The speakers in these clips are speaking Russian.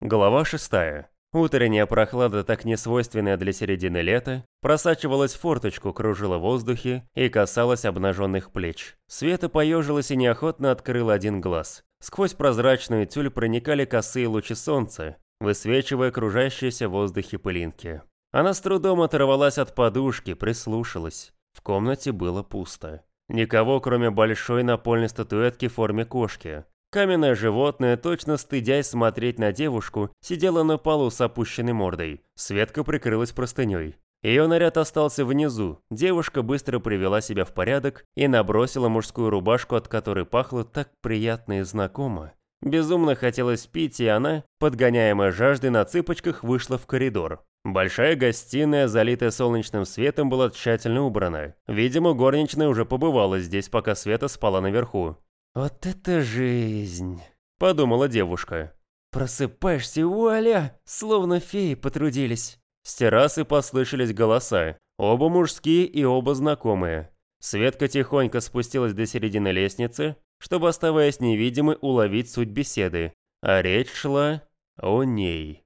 Глава 6. Утренняя прохлада, так несвойственная для середины лета, просачивалась в форточку, кружила в воздухе и касалась обнаженных плеч. Света поежилась и неохотно открыла один глаз. Сквозь прозрачную тюль проникали косые лучи солнца, высвечивая окружающиеся в воздухе пылинки. Она с трудом оторвалась от подушки, прислушалась. В комнате было пусто. Никого, кроме большой напольной статуэтки в форме кошки. Каменное животное, точно стыдясь смотреть на девушку, сидело на полу с опущенной мордой. Светка прикрылась простыней. Ее наряд остался внизу. Девушка быстро привела себя в порядок и набросила мужскую рубашку, от которой пахло так приятно и знакомо. Безумно хотелось пить, и она, подгоняемая жаждой на цыпочках, вышла в коридор. Большая гостиная, залитая солнечным светом, была тщательно убрана. Видимо, горничная уже побывала здесь, пока Света спала наверху. «Вот это жизнь!» – подумала девушка. «Просыпаешься, вуаля, словно феи потрудились». С террасы послышались голоса, оба мужские и оба знакомые. Светка тихонько спустилась до середины лестницы, чтобы, оставаясь невидимой, уловить суть беседы. А речь шла о ней.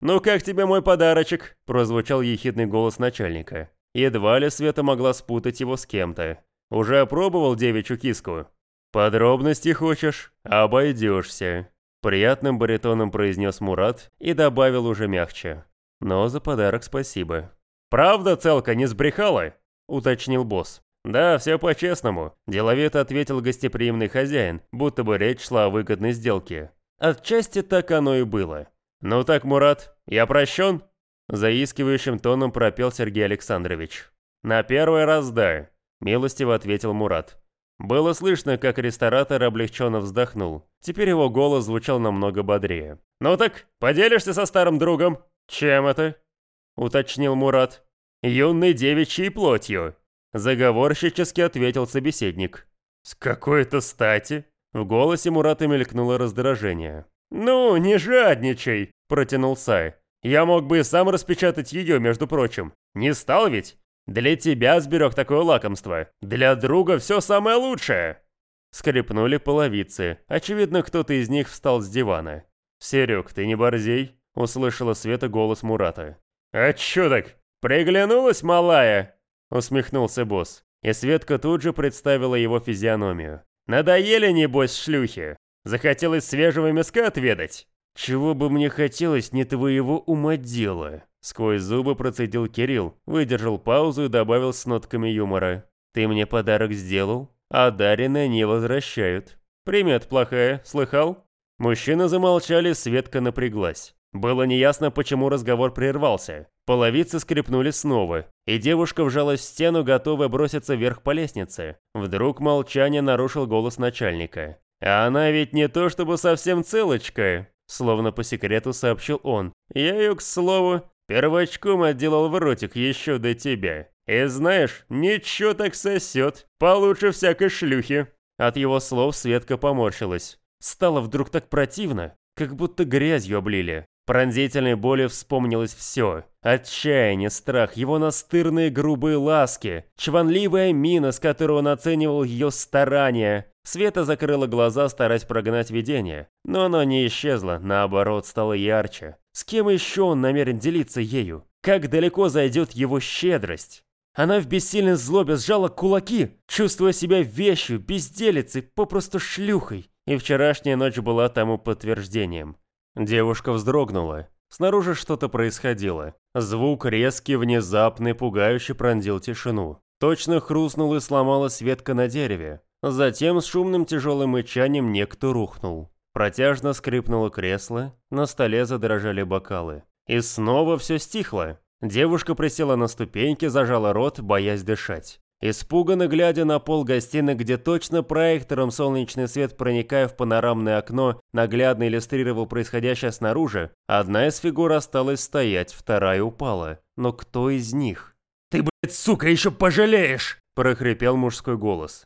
«Ну как тебе мой подарочек?» – прозвучал ехидный голос начальника. Едва ли Света могла спутать его с кем-то. «Уже опробовал девичью киску?» «Подробности хочешь? Обойдешься», – приятным баритоном произнес Мурат и добавил уже мягче. «Но за подарок спасибо». «Правда, целка не сбрехала?» – уточнил босс. «Да, все по-честному», – деловито ответил гостеприимный хозяин, будто бы речь шла о выгодной сделке. Отчасти так оно и было. «Ну так, Мурат, я прощен?» Заискивающим тоном пропел Сергей Александрович. «На первый раз да», – милостиво ответил Мурат. Было слышно, как ресторатор облегченно вздохнул. Теперь его голос звучал намного бодрее. «Ну так, поделишься со старым другом?» «Чем это?» – уточнил Мурат. «Юной девичьей плотью», – заговорщически ответил собеседник. «С какой-то стати?» В голосе Мурата мелькнуло раздражение. «Ну, не жадничай!» – протянул Сай. «Я мог бы и сам распечатать ее, между прочим. Не стал ведь? Для тебя сберег такое лакомство. Для друга все самое лучшее!» Скрипнули половицы. Очевидно, кто-то из них встал с дивана. «Серег, ты не борзей?» – услышала Света голос Мурата. «А чё так? Приглянулась, малая?» – усмехнулся босс. И Светка тут же представила его физиономию. «Надоели, небось, шлюхи? Захотелось свежего мяска отведать?» «Чего бы мне хотелось не твоего ума дело?» Сквозь зубы процедил Кирилл, выдержал паузу и добавил с нотками юмора. «Ты мне подарок сделал, а даренное не возвращают. Примет плохая, слыхал?» Мужчины замолчали, Светка напряглась. Было неясно, почему разговор прервался. Половицы скрипнули снова, и девушка вжалась в стену, готовая броситься вверх по лестнице. Вдруг молчание нарушил голос начальника. «А она ведь не то чтобы совсем целочка», словно по секрету сообщил он. «Я ее, к слову, Первочком отделал в ротик еще до тебя. И знаешь, ничего так сосет, получше всякой шлюхи». От его слов Светка поморщилась. Стало вдруг так противно, как будто грязью облили. Пронзительной боли вспомнилось все. Отчаяние, страх, его настырные грубые ласки, чванливая мина, с которой он оценивал ее старания. Света закрыла глаза, стараясь прогнать видение, но оно не исчезло, наоборот, стало ярче. С кем еще он намерен делиться ею? Как далеко зайдет его щедрость? Она в бессильной злобе сжала кулаки, чувствуя себя вещью, безделицей, попросту шлюхой. И вчерашняя ночь была тому подтверждением. Девушка вздрогнула. Снаружи что-то происходило. Звук резкий, внезапный, пугающе пронзил тишину. Точно хрустнул и сломалась ветка на дереве. Затем с шумным тяжелым мычанием некто рухнул. Протяжно скрипнуло кресло, на столе задрожали бокалы. И снова все стихло. Девушка присела на ступеньки, зажала рот, боясь дышать. Испуганно глядя на пол гостиной, где точно проектором солнечный свет, проникая в панорамное окно, наглядно иллюстрировал происходящее снаружи, одна из фигур осталась стоять, вторая упала. Но кто из них? «Ты, блядь, сука, еще пожалеешь!» – прохрипел мужской голос.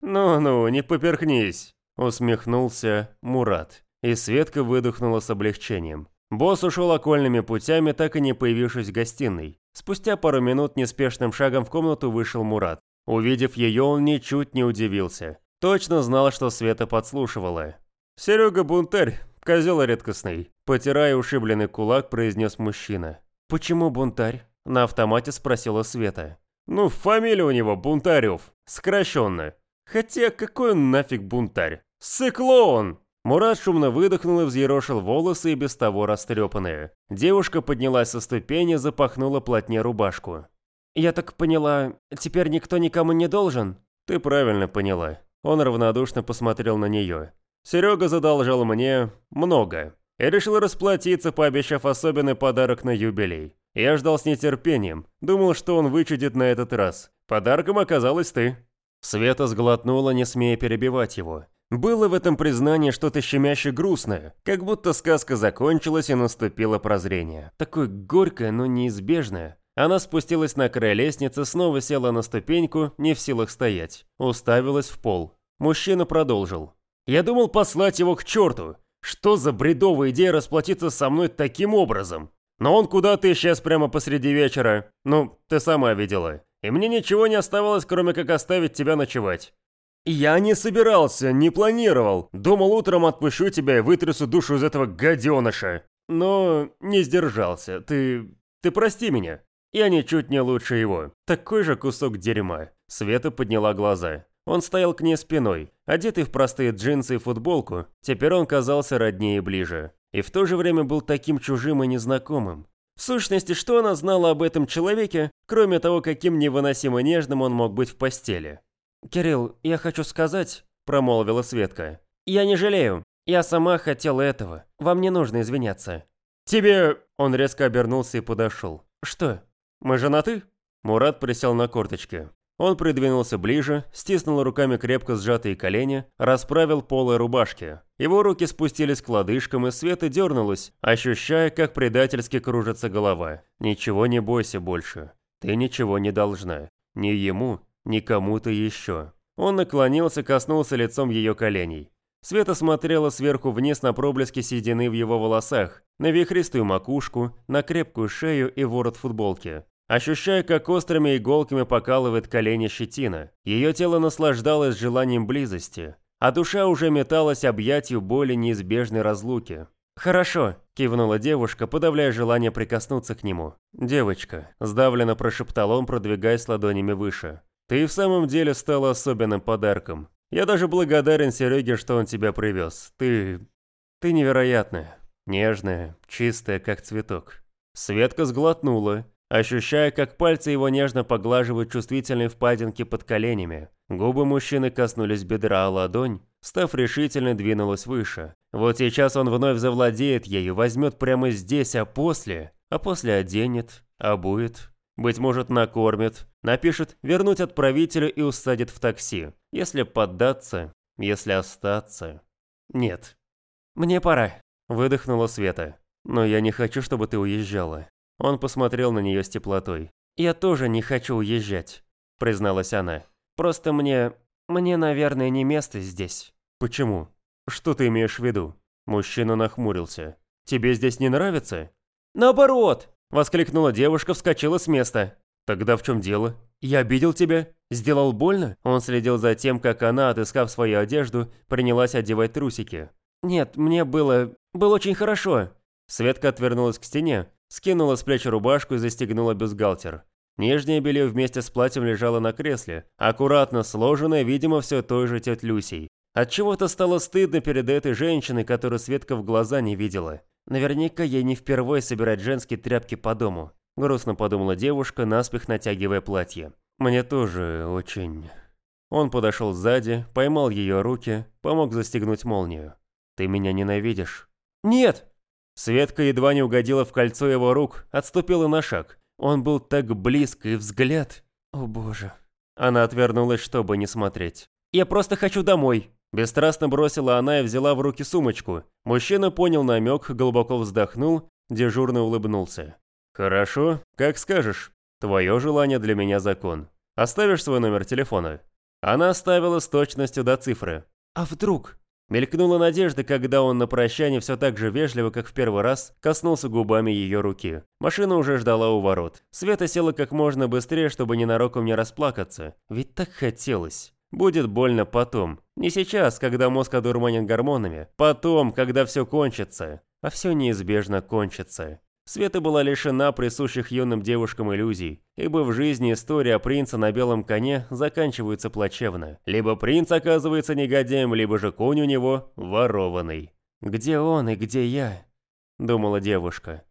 «Ну-ну, не поперхнись!» Усмехнулся Мурат, и Светка выдохнула с облегчением. Босс ушел окольными путями, так и не появившись в гостиной. Спустя пару минут неспешным шагом в комнату вышел Мурат. Увидев ее, он ничуть не удивился. Точно знал, что Света подслушивала. «Серега бунтарь, Козел редкостный. Потирая ушибленный кулак, произнес мужчина. «Почему бунтарь?» На автомате спросила Света. «Ну, фамилия у него Бунтарев. Сокращенно. Хотя какой он нафиг бунтарь? Сыкло Мурат шумно выдохнул и взъерошил волосы и без того растрепанные. Девушка поднялась со ступени, запахнула плотнее рубашку. «Я так поняла, теперь никто никому не должен?» «Ты правильно поняла». Он равнодушно посмотрел на нее. «Серега задолжал мне много. Я решил расплатиться, пообещав особенный подарок на юбилей. Я ждал с нетерпением, думал, что он вычудит на этот раз. Подарком оказалась ты». Света сглотнула, не смея перебивать его. Было в этом признании что-то щемяще грустное, как будто сказка закончилась и наступило прозрение. Такое горькое, но неизбежное. Она спустилась на край лестницы, снова села на ступеньку, не в силах стоять. Уставилась в пол. Мужчина продолжил. «Я думал послать его к черту. Что за бредовая идея расплатиться со мной таким образом? Но он куда-то исчез прямо посреди вечера. Ну, ты сама видела. И мне ничего не оставалось, кроме как оставить тебя ночевать. Я не собирался, не планировал. Думал, утром отпущу тебя и вытрясу душу из этого гаденыша. Но не сдержался. Ты... ты прости меня. Я ничуть не лучше его. Такой же кусок дерьма. Света подняла глаза. Он стоял к ней спиной, одетый в простые джинсы и футболку. Теперь он казался роднее и ближе. И в то же время был таким чужим и незнакомым. В сущности, что она знала об этом человеке, кроме того, каким невыносимо нежным он мог быть в постели? «Кирилл, я хочу сказать», – промолвила Светка. «Я не жалею. Я сама хотела этого. Вам не нужно извиняться». «Тебе...» – он резко обернулся и подошел. «Что?» «Мы женаты?» Мурат присел на корточки. Он придвинулся ближе, стиснул руками крепко сжатые колени, расправил полы рубашки. Его руки спустились к лодыжкам, и Света дернулась, ощущая, как предательски кружится голова. «Ничего не бойся больше. Ты ничего не должна. Ни ему, ни кому-то еще». Он наклонился, коснулся лицом ее коленей. Света смотрела сверху вниз на проблески седины в его волосах, на вихристую макушку, на крепкую шею и ворот футболки. Ощущая, как острыми иголками покалывает колени щетина, ее тело наслаждалось желанием близости, а душа уже металась объятию боли неизбежной разлуки. «Хорошо», – кивнула девушка, подавляя желание прикоснуться к нему. «Девочка», – сдавленно прошептал он, продвигаясь ладонями выше. «Ты в самом деле стала особенным подарком. Я даже благодарен Сереге, что он тебя привез. Ты... ты невероятная, нежная, чистая, как цветок». Светка сглотнула, ощущая, как пальцы его нежно поглаживают чувствительные впадинки под коленями. Губы мужчины коснулись бедра, а ладонь, став решительно, двинулась выше. Вот сейчас он вновь завладеет ею, возьмет прямо здесь, а после... А после оденет, обует, быть может, накормит, напишет «вернуть отправителю» и усадит в такси. Если поддаться, если остаться. Нет. «Мне пора», – выдохнула Света. «Но я не хочу, чтобы ты уезжала. Он посмотрел на нее с теплотой. «Я тоже не хочу уезжать», – призналась она. «Просто мне... мне, наверное, не место здесь». «Почему? Что ты имеешь в виду?» Мужчина нахмурился. «Тебе здесь не нравится?» «Наоборот!» – воскликнула девушка, вскочила с места. «Тогда в чем дело? Я обидел тебя? Сделал больно?» Он следил за тем, как она, отыскав свою одежду, принялась одевать трусики. «Нет, мне было... было очень хорошо». Светка отвернулась к стене, Скинула с плеч рубашку и застегнула бюстгальтер. Нижнее белье вместе с платьем лежало на кресле, аккуратно сложенное, видимо, все той же тетей Люсей. Отчего-то стало стыдно перед этой женщиной, которую Светка в глаза не видела. Наверняка ей не впервые собирать женские тряпки по дому. Грустно подумала девушка, наспех натягивая платье. Мне тоже очень... Он подошел сзади, поймал ее руки, помог застегнуть молнию. «Ты меня ненавидишь?» «Нет!» Светка едва не угодила в кольцо его рук, отступила на шаг. Он был так близко, и взгляд... О боже. Она отвернулась, чтобы не смотреть. «Я просто хочу домой!» Бесстрастно бросила она и взяла в руки сумочку. Мужчина понял намек, глубоко вздохнул, дежурно улыбнулся. «Хорошо, как скажешь. Твое желание для меня закон. Оставишь свой номер телефона?» Она оставила с точностью до цифры. «А вдруг?» Мелькнула надежда, когда он на прощание все так же вежливо, как в первый раз, коснулся губами ее руки. Машина уже ждала у ворот. Света села как можно быстрее, чтобы ненароком не расплакаться. Ведь так хотелось. Будет больно потом. Не сейчас, когда мозг одурманен гормонами. Потом, когда все кончится. А все неизбежно кончится. Света была лишена присущих юным девушкам иллюзий, ибо в жизни история принца на белом коне заканчивается плачевно. Либо принц оказывается негодяем, либо же конь у него ворованный. «Где он и где я?» – думала девушка.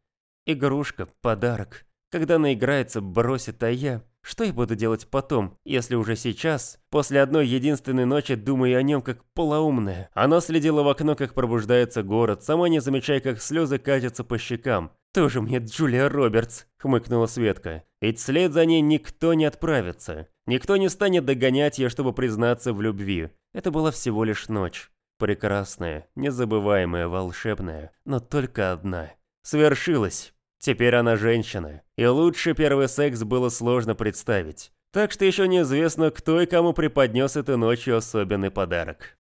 «Игрушка, подарок. Когда наиграется, бросит, а я... Что я буду делать потом, если уже сейчас, после одной единственной ночи, думаю о нем как полоумная?» Она следила в окно, как пробуждается город, сама не замечая, как слезы катятся по щекам. «Тоже мне Джулия Робертс», — хмыкнула Светка. «Ведь вслед за ней никто не отправится. Никто не станет догонять ее, чтобы признаться в любви. Это была всего лишь ночь. Прекрасная, незабываемая, волшебная, но только одна. Свершилось. Теперь она женщина. И лучше первый секс было сложно представить. Так что еще неизвестно, кто и кому преподнес этой ночью особенный подарок.